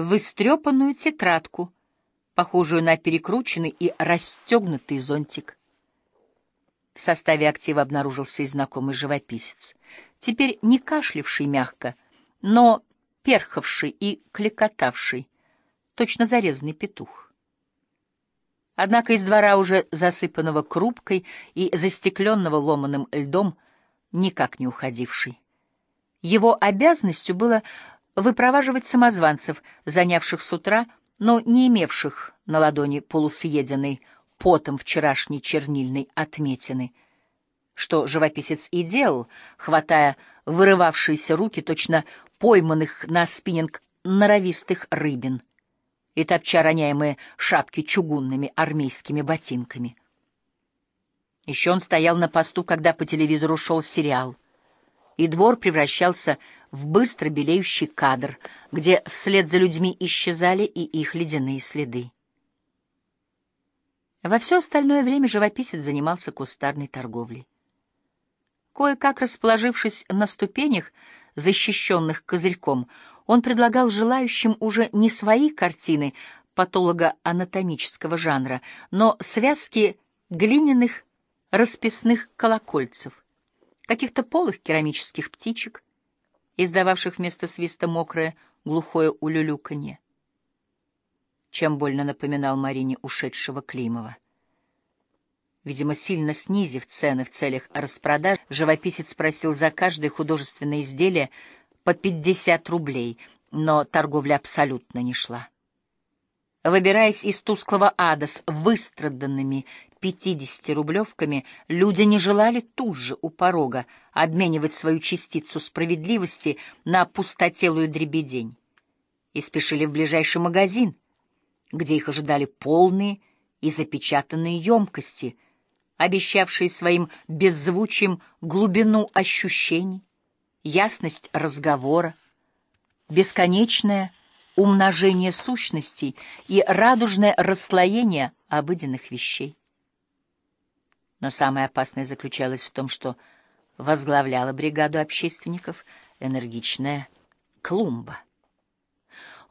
в истрепанную тетрадку, похожую на перекрученный и расстегнутый зонтик. В составе актива обнаружился и знакомый живописец, теперь не кашлявший мягко, но перхавший и клекотавший, точно зарезанный петух. Однако из двора, уже засыпанного крупкой и застекленного ломаным льдом, никак не уходивший. Его обязанностью было выпроваживать самозванцев, занявших с утра, но не имевших на ладони полусъеденной потом вчерашней чернильной отметины, что живописец и делал, хватая вырывавшиеся руки точно пойманных на спиннинг норовистых рыбин и топча роняемые шапки чугунными армейскими ботинками. Еще он стоял на посту, когда по телевизору шел сериал, и двор превращался в быстро белеющий кадр, где вслед за людьми исчезали и их ледяные следы. Во все остальное время живописец занимался кустарной торговлей. Кое-как расположившись на ступенях, защищенных козырьком, он предлагал желающим уже не свои картины патолого-анатомического жанра, но связки глиняных расписных колокольцев, каких-то полых керамических птичек, издававших вместо свиста мокрое, глухое улюлюканье чем больно напоминал Марине ушедшего Климова. Видимо, сильно снизив цены в целях распродаж, живописец просил за каждое художественное изделие по 50 рублей, но торговля абсолютно не шла. Выбираясь из тусклого ада с выстраданными 50-рублевками, люди не желали тут же у порога обменивать свою частицу справедливости на пустотелую дребедень и спешили в ближайший магазин — где их ожидали полные и запечатанные емкости, обещавшие своим беззвучием глубину ощущений, ясность разговора, бесконечное умножение сущностей и радужное расслоение обыденных вещей. Но самое опасное заключалось в том, что возглавляла бригаду общественников энергичная клумба.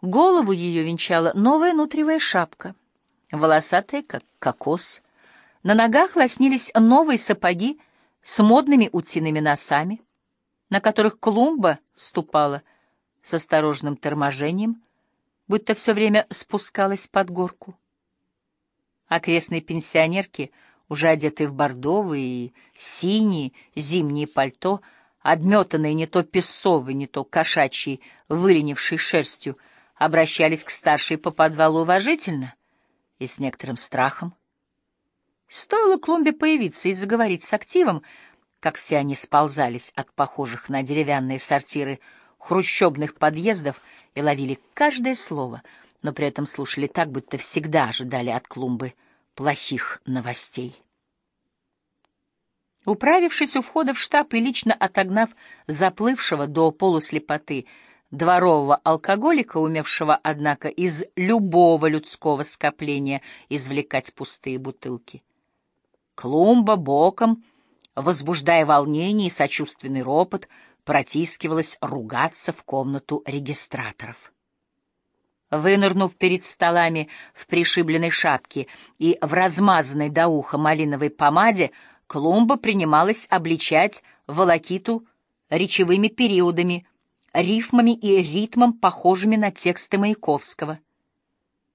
Голову ее венчала новая нутривая шапка, волосатая, как кокос. На ногах лоснились новые сапоги с модными утиными носами, на которых клумба ступала с осторожным торможением, будто все время спускалась под горку. Окрестные пенсионерки, уже одетые в бордовые и синие зимние пальто, обметанные не то песовой, не то кошачьей, выленившей шерстью, обращались к старшей по подвалу уважительно и с некоторым страхом. Стоило клумбе появиться и заговорить с активом, как все они сползались от похожих на деревянные сортиры хрущебных подъездов и ловили каждое слово, но при этом слушали так, будто всегда ожидали от клумбы плохих новостей. Управившись у входа в штаб и лично отогнав заплывшего до полуслепоты дворового алкоголика, умевшего, однако, из любого людского скопления извлекать пустые бутылки. Клумба боком, возбуждая волнение и сочувственный ропот, протискивалась ругаться в комнату регистраторов. Вынырнув перед столами в пришибленной шапке и в размазанной до уха малиновой помаде, Клумба принималась обличать волокиту речевыми периодами — рифмами и ритмом, похожими на тексты Маяковского —